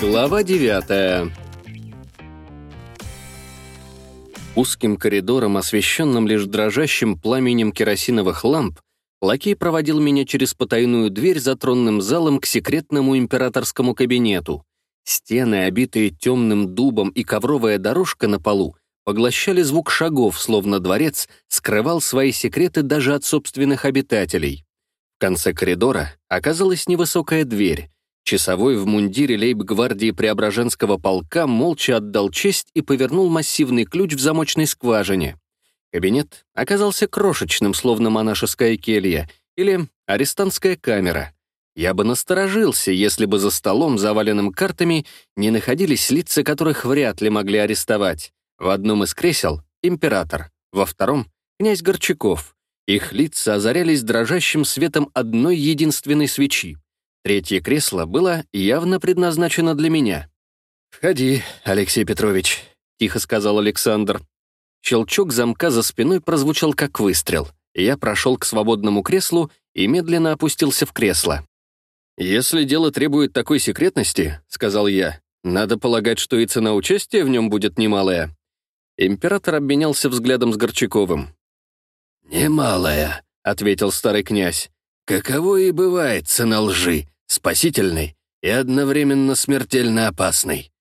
Глава девятая Узким коридором, освещенным лишь дрожащим пламенем керосиновых ламп, лакей проводил меня через потайную дверь за тронным залом к секретному императорскому кабинету. Стены, обитые темным дубом и ковровая дорожка на полу, поглощали звук шагов, словно дворец скрывал свои секреты даже от собственных обитателей. В конце коридора оказалась невысокая дверь. Часовой в мундире лейб-гвардии Преображенского полка молча отдал честь и повернул массивный ключ в замочной скважине. Кабинет оказался крошечным, словно монашеская келья или арестантская камера. Я бы насторожился, если бы за столом, заваленным картами, не находились лица, которых вряд ли могли арестовать. В одном из кресел — император, во втором — князь Горчаков. Их лица озарялись дрожащим светом одной единственной свечи. Третье кресло было явно предназначено для меня. «Входи, Алексей Петрович», — тихо сказал Александр. Щелчок замка за спиной прозвучал как выстрел. Я прошел к свободному креслу и медленно опустился в кресло. «Если дело требует такой секретности», — сказал я, «надо полагать, что и цена участия в нем будет немалая». Император обменялся взглядом с Горчаковым. «Немалая», — ответил старый князь. «Каково и бывает цена лжи, спасительной и одновременно смертельно опасной».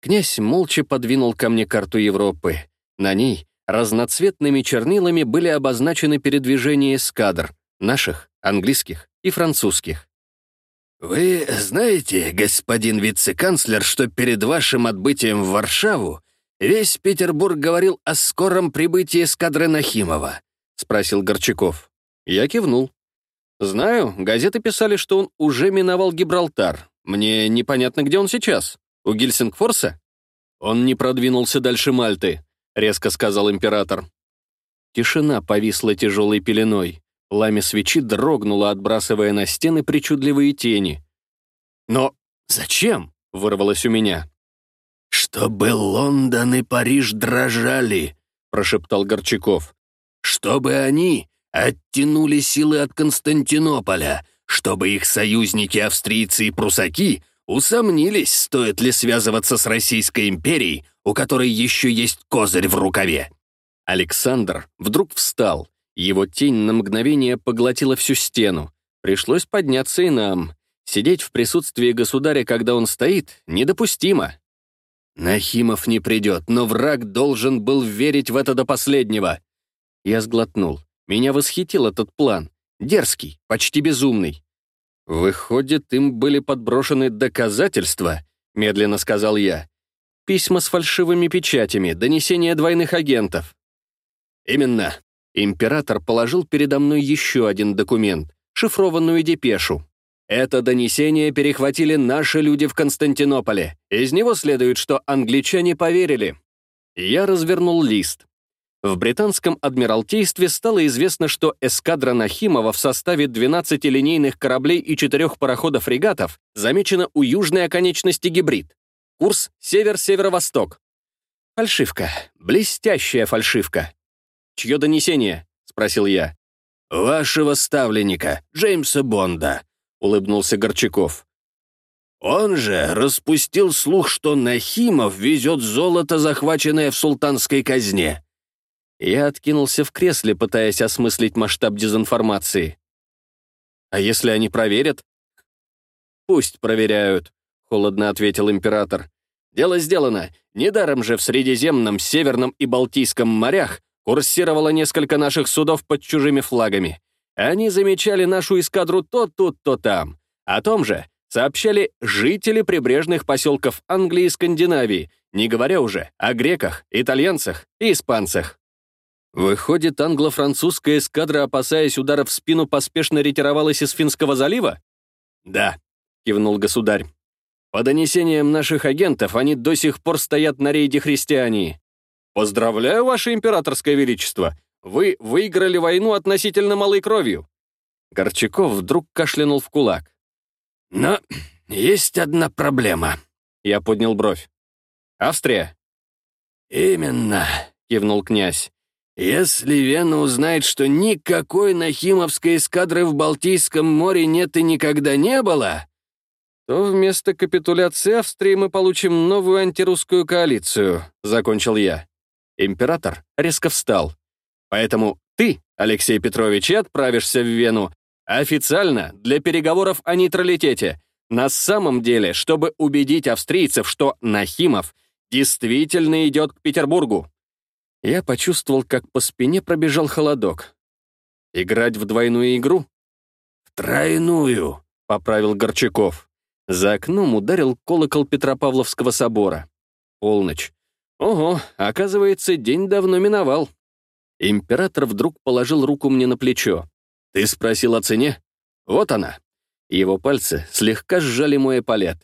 Князь молча подвинул ко мне карту Европы. На ней разноцветными чернилами были обозначены передвижения эскадр, наших, английских и французских. «Вы знаете, господин вице-канцлер, что перед вашим отбытием в Варшаву весь Петербург говорил о скором прибытии эскадры Нахимова?» — спросил Горчаков. Я кивнул. «Знаю, газеты писали, что он уже миновал Гибралтар. Мне непонятно, где он сейчас. У Гельсингфорса?» «Он не продвинулся дальше Мальты», — резко сказал император. Тишина повисла тяжелой пеленой. Пламя свечи дрогнуло, отбрасывая на стены причудливые тени. «Но зачем?» — вырвалось у меня. «Чтобы Лондон и Париж дрожали», — прошептал Горчаков. «Чтобы они оттянули силы от Константинополя, чтобы их союзники австрийцы и прусаки усомнились, стоит ли связываться с Российской империей, у которой еще есть козырь в рукаве. Александр вдруг встал. Его тень на мгновение поглотила всю стену. Пришлось подняться и нам. Сидеть в присутствии государя, когда он стоит, недопустимо. Нахимов не придет, но враг должен был верить в это до последнего. Я сглотнул. Меня восхитил этот план. Дерзкий, почти безумный. «Выходит, им были подброшены доказательства», — медленно сказал я. «Письма с фальшивыми печатями, донесения двойных агентов». «Именно». Император положил передо мной еще один документ, шифрованную депешу. Это донесение перехватили наши люди в Константинополе. Из него следует, что англичане поверили. Я развернул лист. В британском адмиралтействе стало известно, что эскадра Нахимова в составе 12 линейных кораблей и четырех пароходов-фрегатов замечена у южной оконечности гибрид. Курс север-северо-восток. Фальшивка. Блестящая фальшивка. «Чье донесение?» — спросил я. «Вашего ставленника, Джеймса Бонда», — улыбнулся Горчаков. «Он же распустил слух, что Нахимов везет золото, захваченное в султанской казне. Я откинулся в кресле, пытаясь осмыслить масштаб дезинформации. «А если они проверят?» «Пусть проверяют», — холодно ответил император. «Дело сделано. Недаром же в Средиземном, Северном и Балтийском морях курсировало несколько наших судов под чужими флагами. Они замечали нашу эскадру то тут, то там. О том же сообщали жители прибрежных поселков Англии и Скандинавии, не говоря уже о греках, итальянцах и испанцах. Выходит, англо-французская эскадра, опасаясь удара в спину, поспешно ретировалась из Финского залива? Да, кивнул государь. По донесениям наших агентов, они до сих пор стоят на рейде христиании. Поздравляю, ваше императорское величество. Вы выиграли войну относительно малой кровью. Горчаков вдруг кашлянул в кулак. Но есть одна проблема. Я поднял бровь. Австрия? Именно, кивнул князь. Если Вена узнает, что никакой Нахимовской эскадры в Балтийском море нет и никогда не было, то вместо капитуляции Австрии мы получим новую антирусскую коалицию», — закончил я. Император резко встал. «Поэтому ты, Алексей Петрович, и отправишься в Вену. Официально для переговоров о нейтралитете. На самом деле, чтобы убедить австрийцев, что Нахимов действительно идет к Петербургу». Я почувствовал, как по спине пробежал холодок. «Играть в двойную игру?» «В тройную», — поправил Горчаков. За окном ударил колокол Петропавловского собора. Полночь. Ого, оказывается, день давно миновал. Император вдруг положил руку мне на плечо. «Ты спросил о цене? Вот она». Его пальцы слегка сжали мой эполет.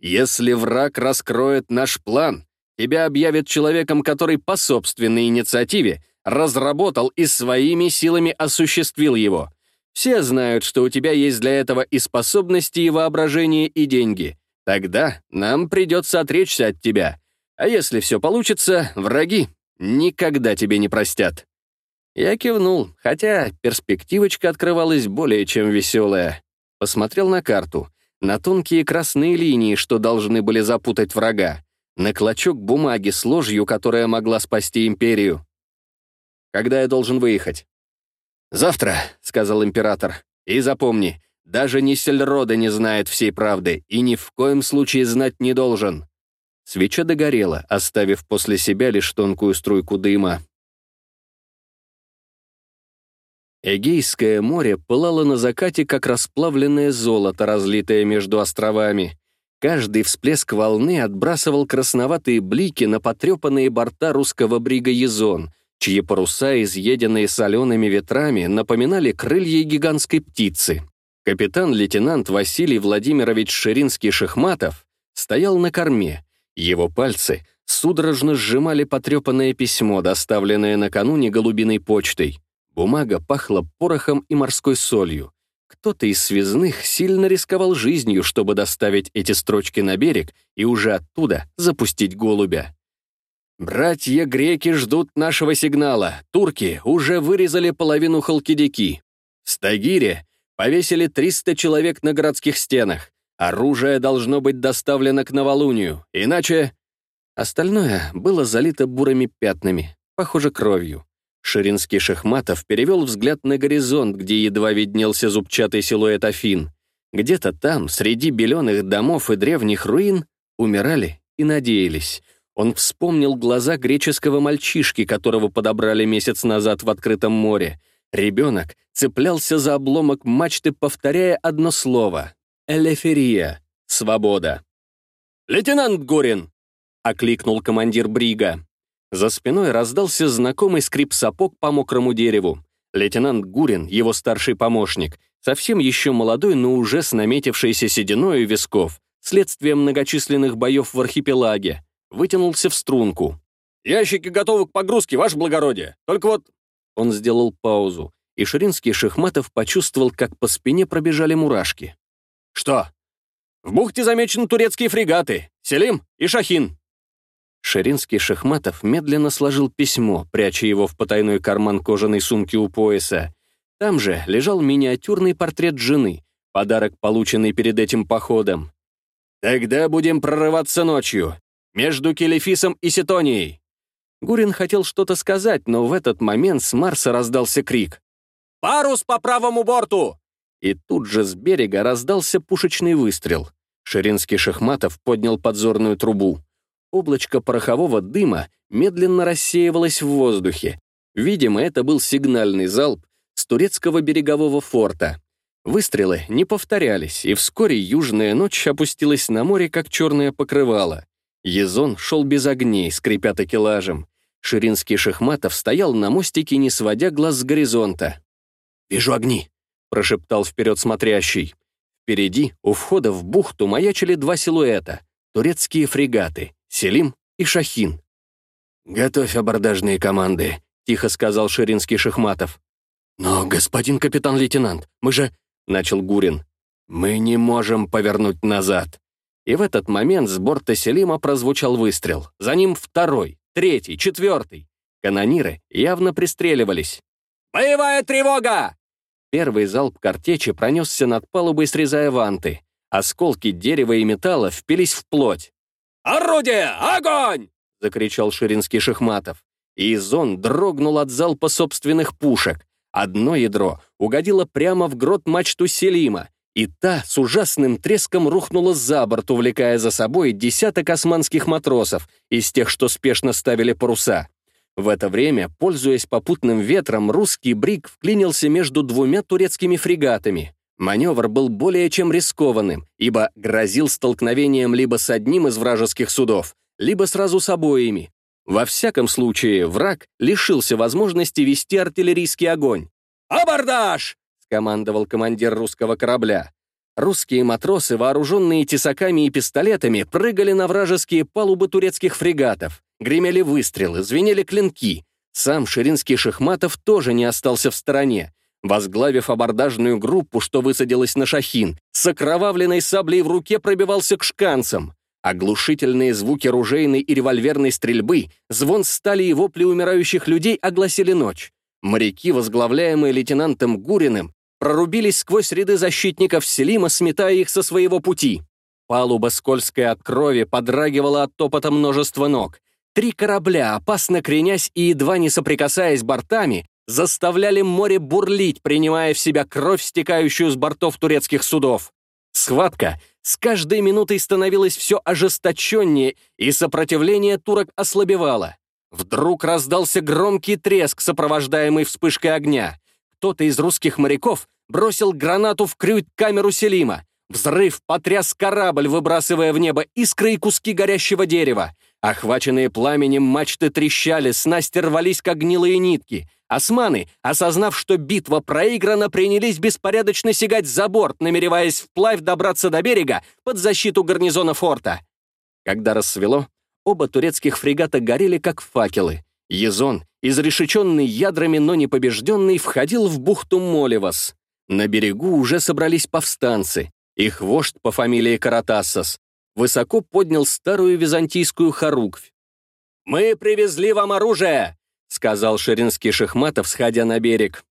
«Если враг раскроет наш план, Тебя объявят человеком, который по собственной инициативе разработал и своими силами осуществил его. Все знают, что у тебя есть для этого и способности, и воображение, и деньги. Тогда нам придется отречься от тебя. А если все получится, враги никогда тебе не простят». Я кивнул, хотя перспективочка открывалась более чем веселая. Посмотрел на карту, на тонкие красные линии, что должны были запутать врага на клочок бумаги с ложью, которая могла спасти империю. «Когда я должен выехать?» «Завтра», — сказал император. «И запомни, даже Ниссельрода не знает всей правды и ни в коем случае знать не должен». Свеча догорела, оставив после себя лишь тонкую струйку дыма. Эгейское море пылало на закате, как расплавленное золото, разлитое между островами. Каждый всплеск волны отбрасывал красноватые блики на потрепанные борта русского брига «Езон», чьи паруса, изъеденные солеными ветрами, напоминали крылья гигантской птицы. Капитан-лейтенант Василий Владимирович Ширинский-Шахматов стоял на корме. Его пальцы судорожно сжимали потрепанное письмо, доставленное накануне голубиной почтой. Бумага пахла порохом и морской солью. Кто-то из связных сильно рисковал жизнью, чтобы доставить эти строчки на берег и уже оттуда запустить голубя. «Братья греки ждут нашего сигнала. Турки уже вырезали половину Халкидики. В Стагире повесили 300 человек на городских стенах. Оружие должно быть доставлено к новолунию, иначе...» Остальное было залито бурыми пятнами, похоже, кровью. Ширинский Шахматов перевел взгляд на горизонт, где едва виднелся зубчатый силуэт Афин. Где-то там, среди беленых домов и древних руин, умирали и надеялись. Он вспомнил глаза греческого мальчишки, которого подобрали месяц назад в открытом море. Ребенок цеплялся за обломок мачты, повторяя одно слово — «Элеферия» — «Свобода». «Лейтенант Горин!» — окликнул командир Брига. За спиной раздался знакомый скрип сапог по мокрому дереву. Лейтенант Гурин, его старший помощник, совсем еще молодой, но уже с наметившейся сединой у висков, следствием многочисленных боев в архипелаге, вытянулся в струнку. «Ящики готовы к погрузке, ваше благородие. Только вот...» Он сделал паузу, и Ширинский Шахматов почувствовал, как по спине пробежали мурашки. «Что?» «В бухте замечены турецкие фрегаты. Селим и Шахин. Ширинский Шахматов медленно сложил письмо, пряча его в потайной карман кожаной сумки у пояса. Там же лежал миниатюрный портрет жены, подарок, полученный перед этим походом. «Тогда будем прорываться ночью, между Келефисом и Сетонией». Гурин хотел что-то сказать, но в этот момент с Марса раздался крик. «Парус по правому борту!» И тут же с берега раздался пушечный выстрел. Ширинский Шахматов поднял подзорную трубу. Облачко порохового дыма медленно рассеивалось в воздухе. Видимо, это был сигнальный залп с турецкого берегового форта. Выстрелы не повторялись, и вскоре южная ночь опустилась на море, как черное покрывало. Езон шел без огней, скрипя такелажем. Ширинский Шахматов стоял на мостике, не сводя глаз с горизонта. «Вижу огни», — прошептал вперед смотрящий. Впереди, у входа в бухту, маячили два силуэта — турецкие фрегаты. Селим и Шахин. «Готовь абордажные команды», — тихо сказал Ширинский Шахматов. «Но, господин капитан-лейтенант, мы же...» — начал Гурин. «Мы не можем повернуть назад». И в этот момент с борта Селима прозвучал выстрел. За ним второй, третий, четвертый. Канониры явно пристреливались. «Боевая тревога!» Первый залп картечи пронесся над палубой, срезая ванты. Осколки дерева и металла впились в плоть. «Орудие! Огонь!» — закричал Ширинский Шахматов. И Изон дрогнул от залпа собственных пушек. Одно ядро угодило прямо в грот мачту Селима, и та с ужасным треском рухнула за борт, увлекая за собой десяток османских матросов из тех, что спешно ставили паруса. В это время, пользуясь попутным ветром, русский бриг вклинился между двумя турецкими фрегатами. Маневр был более чем рискованным, ибо грозил столкновением либо с одним из вражеских судов, либо сразу с обоими. Во всяком случае, враг лишился возможности вести артиллерийский огонь. «Абордаж!» скомандовал командир русского корабля. Русские матросы, вооруженные тесаками и пистолетами, прыгали на вражеские палубы турецких фрегатов. Гремели выстрелы, звенели клинки. Сам Ширинский Шахматов тоже не остался в стороне. Возглавив абордажную группу, что высадилась на Шахин, с окровавленной саблей в руке пробивался к шканцам. Оглушительные звуки ружейной и револьверной стрельбы, звон стали и вопли умирающих людей огласили ночь. Моряки, возглавляемые лейтенантом Гуриным, прорубились сквозь ряды защитников Селима, сметая их со своего пути. Палуба, скользкая от крови, подрагивала от топота множества ног. Три корабля, опасно кренясь и едва не соприкасаясь бортами, заставляли море бурлить, принимая в себя кровь, стекающую с бортов турецких судов. Схватка с каждой минутой становилась все ожесточеннее, и сопротивление турок ослабевало. Вдруг раздался громкий треск, сопровождаемый вспышкой огня. Кто-то из русских моряков бросил гранату в крюйт-камеру Селима. Взрыв потряс корабль, выбрасывая в небо искры и куски горящего дерева. Охваченные пламенем мачты трещали, снасти рвались, как гнилые нитки. Османы, осознав, что битва проиграна, принялись беспорядочно сигать за борт, намереваясь вплавь добраться до берега под защиту гарнизона форта. Когда рассвело, оба турецких фрегата горели, как факелы. Езон, изрешеченный ядрами, но не побежденный, входил в бухту Молевас. На берегу уже собрались повстанцы. Их вождь по фамилии Каратассас высоко поднял старую византийскую хоруквь. «Мы привезли вам оружие!» — сказал Ширинский Шахматов, сходя на берег.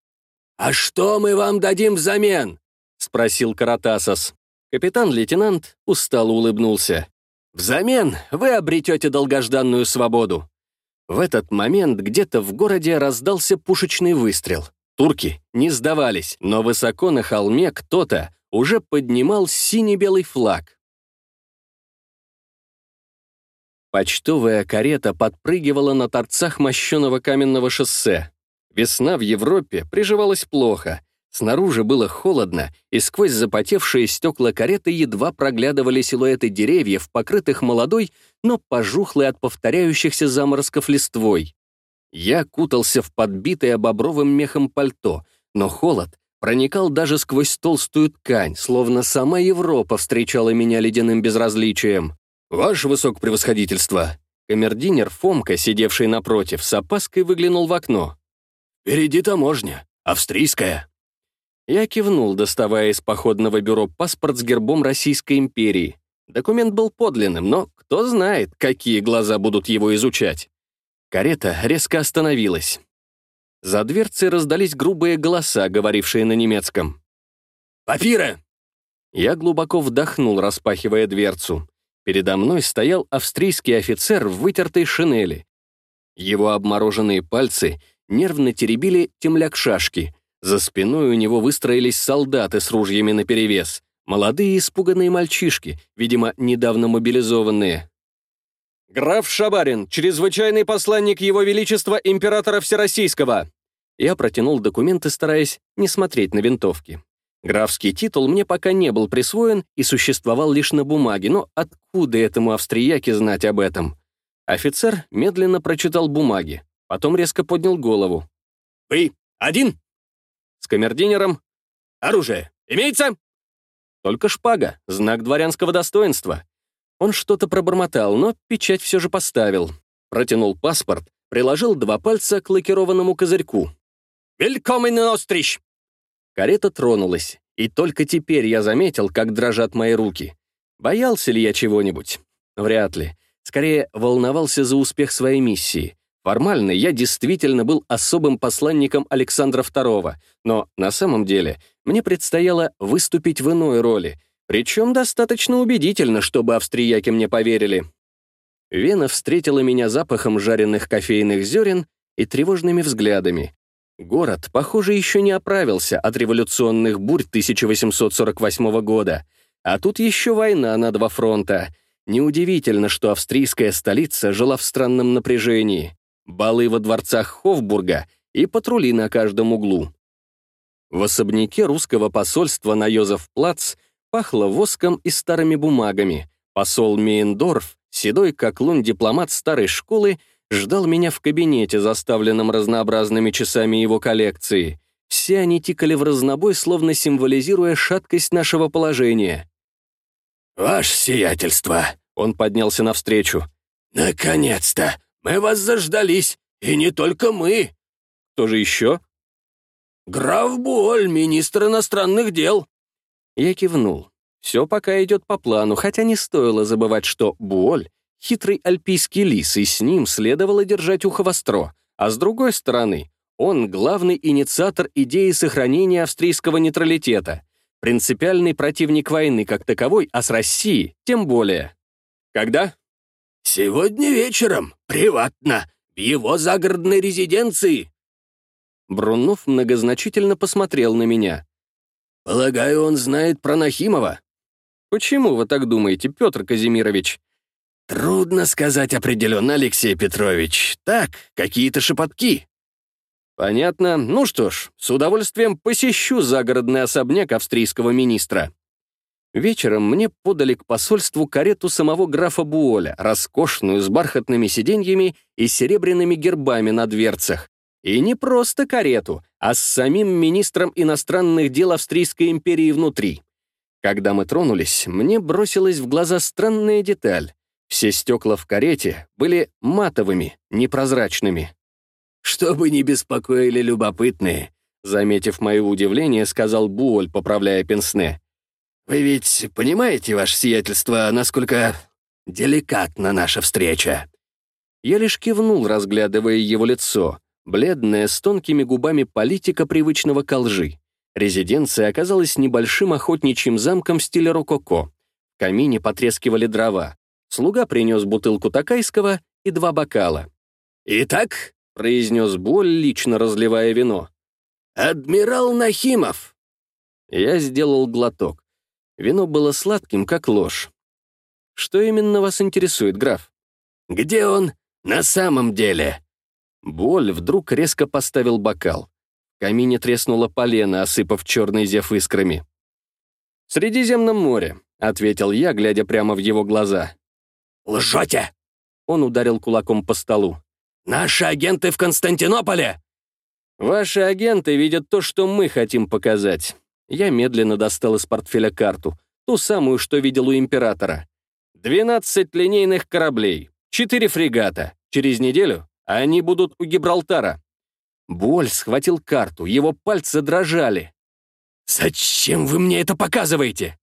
«А что мы вам дадим взамен?» — спросил Каратасос. Капитан-лейтенант устало улыбнулся. «Взамен вы обретете долгожданную свободу». В этот момент где-то в городе раздался пушечный выстрел. Турки не сдавались, но высоко на холме кто-то уже поднимал сине-белый флаг. Почтовая карета подпрыгивала на торцах мощеного каменного шоссе. Весна в Европе приживалась плохо. Снаружи было холодно, и сквозь запотевшие стекла кареты едва проглядывали силуэты деревьев, покрытых молодой, но пожухлой от повторяющихся заморозков листвой. Я кутался в подбитое бобровым мехом пальто, но холод проникал даже сквозь толстую ткань, словно сама Европа встречала меня ледяным безразличием. «Ваше высокопревосходительство!» Камердинер Фомка, сидевший напротив, с опаской выглянул в окно. «Впереди таможня. Австрийская». Я кивнул, доставая из походного бюро паспорт с гербом Российской империи. Документ был подлинным, но кто знает, какие глаза будут его изучать. Карета резко остановилась. За дверцей раздались грубые голоса, говорившие на немецком. «Папира!» Я глубоко вдохнул, распахивая дверцу. Передо мной стоял австрийский офицер в вытертой шинели. Его обмороженные пальцы нервно теребили темляк шашки. За спиной у него выстроились солдаты с ружьями наперевес. Молодые испуганные мальчишки, видимо, недавно мобилизованные. «Граф Шабарин, чрезвычайный посланник Его Величества Императора Всероссийского!» Я протянул документы, стараясь не смотреть на винтовки. Графский титул мне пока не был присвоен и существовал лишь на бумаге, но откуда этому австрияке знать об этом? Офицер медленно прочитал бумаги, потом резко поднял голову. «Вы один?» «С камердинером. Оружие имеется?» «Только шпага, знак дворянского достоинства». Он что-то пробормотал, но печать все же поставил. Протянул паспорт, приложил два пальца к лакированному козырьку. «Велькомен Острич!» Карета тронулась, и только теперь я заметил, как дрожат мои руки. Боялся ли я чего-нибудь? Вряд ли. Скорее, волновался за успех своей миссии. Формально я действительно был особым посланником Александра II, но на самом деле мне предстояло выступить в иной роли, причем достаточно убедительно, чтобы австрияки мне поверили. Вена встретила меня запахом жареных кофейных зерен и тревожными взглядами. Город, похоже, еще не оправился от революционных бурь 1848 года, а тут еще война на два фронта. Неудивительно, что австрийская столица жила в странном напряжении. Балы во дворцах Хофбурга и патрули на каждом углу. В особняке русского посольства на Йозеф-Плац пахло воском и старыми бумагами. Посол Мейндорф, седой как лун дипломат старой школы, ждал меня в кабинете, заставленном разнообразными часами его коллекции. Все они тикали в разнобой, словно символизируя шаткость нашего положения. «Ваше сиятельство!» — он поднялся навстречу. «Наконец-то! Мы вас заждались, и не только мы!» «Кто же еще?» «Граф Буоль, министр иностранных дел». Я кивнул. Все пока идет по плану, хотя не стоило забывать, что Буоль — хитрый альпийский лис, и с ним следовало держать ухо востро. А с другой стороны, он — главный инициатор идеи сохранения австрийского нейтралитета, принципиальный противник войны как таковой, а с Россией тем более. Когда? Сегодня вечером, приватно, в его загородной резиденции. Брунов многозначительно посмотрел на меня. «Полагаю, он знает про Нахимова?» «Почему вы так думаете, Петр Казимирович?» «Трудно сказать определенно, Алексей Петрович. Так, какие-то шепотки». «Понятно. Ну что ж, с удовольствием посещу загородный особняк австрийского министра». Вечером мне подали к посольству карету самого графа Буоля, роскошную, с бархатными сиденьями и серебряными гербами на дверцах. И не просто карету, а с самим министром иностранных дел Австрийской империи внутри. Когда мы тронулись, мне бросилась в глаза странная деталь. Все стекла в карете были матовыми, непрозрачными. «Чтобы не беспокоили любопытные», заметив мое удивление, сказал Буоль, поправляя пенсне. «Вы ведь понимаете, ваше сиятельство, насколько деликатна наша встреча?» Я лишь кивнул, разглядывая его лицо, бледное, с тонкими губами политика привычного к лжи. Резиденция оказалась небольшим охотничьим замком в стиле рококо. В камине потрескивали дрова. Слуга принес бутылку такайского и два бокала. «Итак», — произнес Боль, лично разливая вино. «Адмирал Нахимов!» Я сделал глоток. Вино было сладким, как ложь. «Что именно вас интересует, граф?» «Где он на самом деле?» Боль вдруг резко поставил бокал. Камине треснуло полено, осыпав черный зев искрами. «В Средиземном море», — ответил я, глядя прямо в его глаза. «Лжете!» Он ударил кулаком по столу. «Наши агенты в Константинополе!» «Ваши агенты видят то, что мы хотим показать». Я медленно достал из портфеля карту, ту самую, что видел у императора. «Двенадцать линейных кораблей, четыре фрегата. Через неделю они будут у Гибралтара». Боль схватил карту, его пальцы дрожали. «Зачем вы мне это показываете?»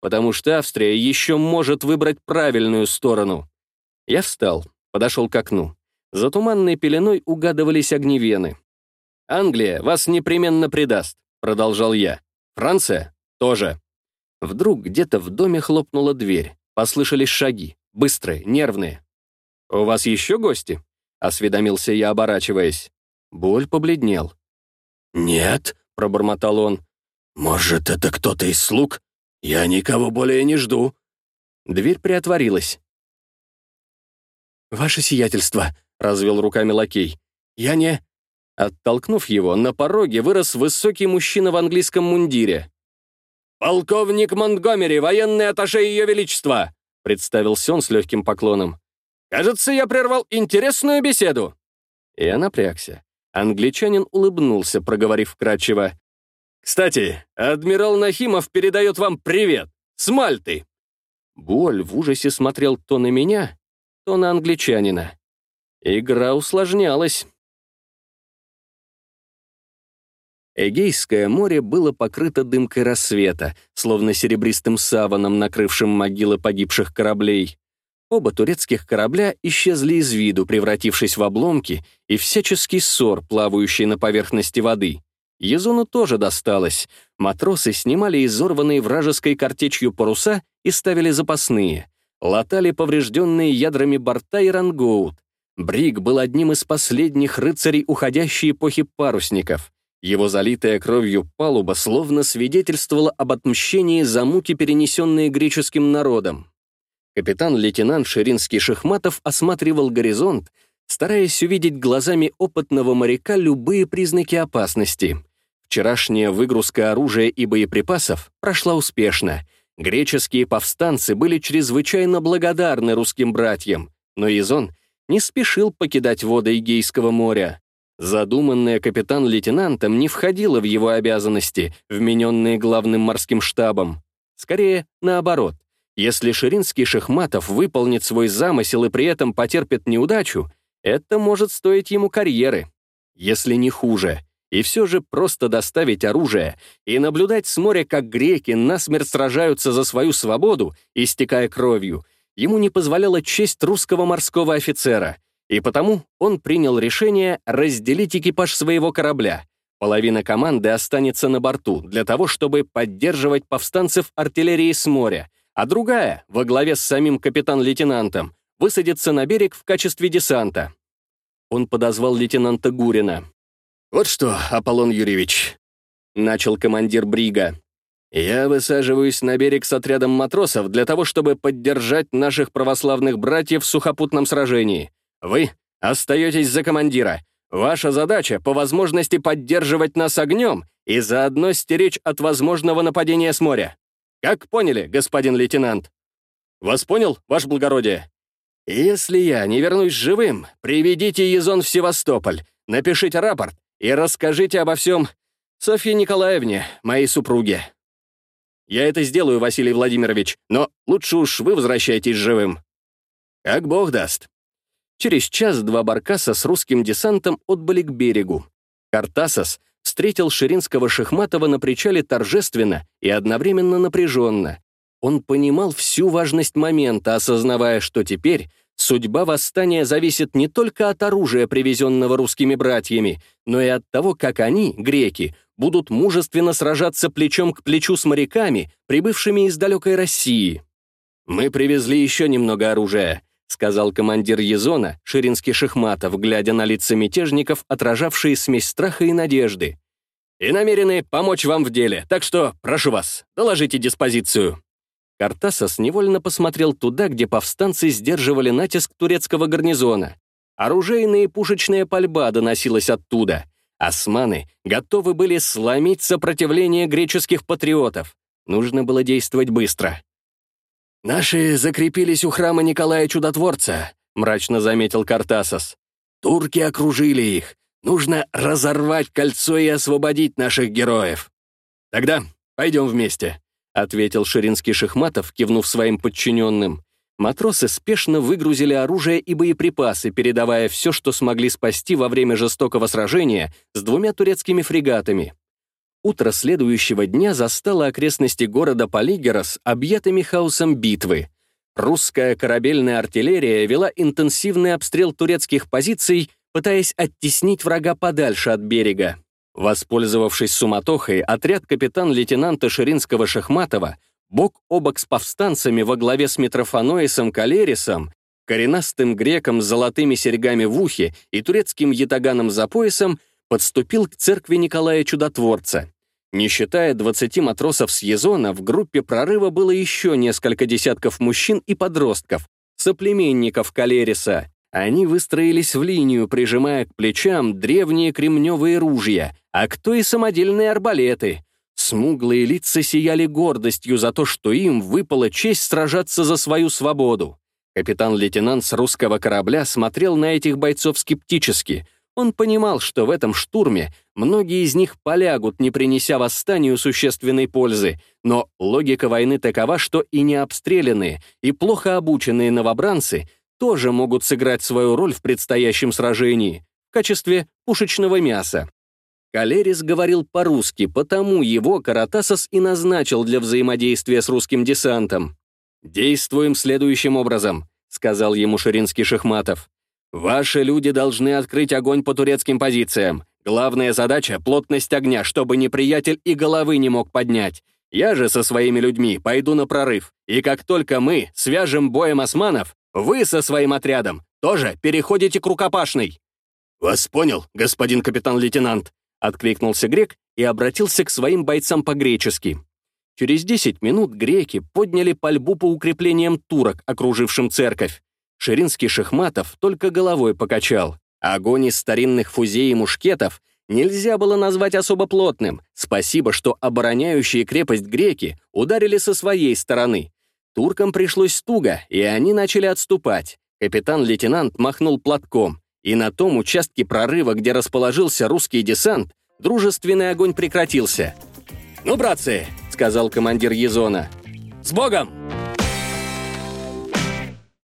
«Потому что Австрия еще может выбрать правильную сторону». Я встал, подошел к окну. За туманной пеленой угадывались огни Вены. «Англия вас непременно предаст», — продолжал я. «Франция тоже». Вдруг где-то в доме хлопнула дверь. Послышались шаги, быстрые, нервные. «У вас еще гости?» — осведомился я, оборачиваясь. Боль побледнел. «Нет», — пробормотал он. «Может, это кто-то из слуг? Я никого более не жду». Дверь приотворилась. «Ваше сиятельство», — развел руками лакей. «Я не...» Оттолкнув его, на пороге вырос высокий мужчина в английском мундире. «Полковник Монтгомери, военный атташе Ее Величества!» представился он с легким поклоном. «Кажется, я прервал интересную беседу!» Я напрягся. Англичанин улыбнулся, проговорив вкратчиво. «Кстати, адмирал Нахимов передает вам привет! С Мальты!» Боль в ужасе смотрел то на меня, то на англичанина. Игра усложнялась. Эгейское море было покрыто дымкой рассвета, словно серебристым саваном, накрывшим могилы погибших кораблей. Оба турецких корабля исчезли из виду, превратившись в обломки и всяческий ссор, плавающий на поверхности воды. Езону тоже досталось. Матросы снимали изорванные вражеской картечью паруса и ставили запасные. Латали поврежденные ядрами борта и рангоут. Бриг был одним из последних рыцарей уходящей эпохи парусников. Его залитая кровью палуба словно свидетельствовала об отмщении за муки, перенесенные греческим народом. Капитан-лейтенант Ширинский Шахматов осматривал горизонт, стараясь увидеть глазами опытного моряка любые признаки опасности. Вчерашняя выгрузка оружия и боеприпасов прошла успешно. Греческие повстанцы были чрезвычайно благодарны русским братьям, но Изон не спешил покидать воды Эгейского моря. Задуманное капитан-лейтенантом не входило в его обязанности, вмененные главным морским штабом. Скорее, наоборот. Если Ширинский Шахматов выполнит свой замысел и при этом потерпит неудачу, это может стоить ему карьеры. Если не хуже. И все же просто доставить оружие и наблюдать с моря, как греки насмерть сражаются за свою свободу, истекая кровью, ему не позволяла честь русского морского офицера, и потому он принял решение разделить экипаж своего корабля. Половина команды останется на борту для того, чтобы поддерживать повстанцев артиллерии с моря, а другая, во главе с самим капитан-лейтенантом, высадится на берег в качестве десанта. Он подозвал лейтенанта Гурина. «Вот что, Аполлон Юрьевич», — начал командир Брига, «я высаживаюсь на берег с отрядом матросов для того, чтобы поддержать наших православных братьев в сухопутном сражении. Вы остаетесь за командира. Ваша задача — по возможности поддерживать нас огнем и заодно стеречь от возможного нападения с моря. Как поняли, господин лейтенант?» «Вас понял, ваше благородие?» «Если я не вернусь живым, приведите Езон в Севастополь, напишите рапорт и расскажите обо всем Софье Николаевне, моей супруге». «Я это сделаю, Василий Владимирович, но лучше уж вы возвращайтесь живым». «Как бог даст». Через час два баркаса с русским десантом отбыли к берегу. Картасос встретил Ширинского Шахматова на причале торжественно и одновременно напряженно. Он понимал всю важность момента, осознавая, что теперь судьба восстания зависит не только от оружия, привезенного русскими братьями, но и от того, как они, греки, будут мужественно сражаться плечом к плечу с моряками, прибывшими из далекой России. «Мы привезли еще немного оружия», сказал командир Езона, Ширинский Шахматов, глядя на лица мятежников, отражавшие смесь страха и надежды. «И намерены помочь вам в деле, так что, прошу вас, доложите диспозицию». Картасос невольно посмотрел туда, где повстанцы сдерживали натиск турецкого гарнизона. Оружейная и пушечная пальба доносилась оттуда. Османы готовы были сломить сопротивление греческих патриотов. Нужно было действовать быстро. «Наши закрепились у храма Николая Чудотворца», — мрачно заметил Картасос. «Турки окружили их. Нужно разорвать кольцо и освободить наших героев». «Тогда пойдем вместе», — ответил Ширинский Шахматов, кивнув своим подчиненным. Матросы спешно выгрузили оружие и боеприпасы, передавая все, что смогли спасти во время жестокого сражения с двумя турецкими фрегатами. Утро следующего дня застало окрестности города Полигерос объятыми хаосом битвы. Русская корабельная артиллерия вела интенсивный обстрел турецких позиций, пытаясь оттеснить врага подальше от берега. Воспользовавшись суматохой, отряд капитан-лейтенанта Ширинского Шахматова бок о бок с повстанцами во главе с Митрофаноисом Калерисом, коренастым греком с золотыми серьгами в ухе и турецким ятаганом за поясом подступил к церкви Николая Чудотворца. Не считая 20 матросов с Езона, в группе прорыва было еще несколько десятков мужчин и подростков, соплеменников Калериса. Они выстроились в линию, прижимая к плечам древние кремневые ружья, а кто и самодельные арбалеты. Смуглые лица сияли гордостью за то, что им выпала честь сражаться за свою свободу. Капитан-лейтенант с русского корабля смотрел на этих бойцов скептически — он понимал, что в этом штурме многие из них полягут, не принеся восстанию существенной пользы, но логика войны такова, что и необстрелянные, и плохо обученные новобранцы тоже могут сыграть свою роль в предстоящем сражении в качестве пушечного мяса. Калерис говорил по-русски, потому его Каратасос и назначил для взаимодействия с русским десантом. «Действуем следующим образом», сказал ему Ширинский Шахматов. «Ваши люди должны открыть огонь по турецким позициям. Главная задача — плотность огня, чтобы неприятель и головы не мог поднять. Я же со своими людьми пойду на прорыв. И как только мы свяжем боем османов, вы со своим отрядом тоже переходите к рукопашной». «Вас понял, господин капитан-лейтенант», — откликнулся грек и обратился к своим бойцам по-гречески. Через 10 минут греки подняли пальбу по укреплениям турок, окружившим церковь. Ширинский Шахматов только головой покачал. Огонь из старинных фузей и мушкетов нельзя было назвать особо плотным. Спасибо, что обороняющие крепость греки ударили со своей стороны. Туркам пришлось туго, и они начали отступать. Капитан-лейтенант махнул платком, и на том участке прорыва, где расположился русский десант, дружественный огонь прекратился. «Ну, братцы», — сказал командир Езона, — «с Богом!»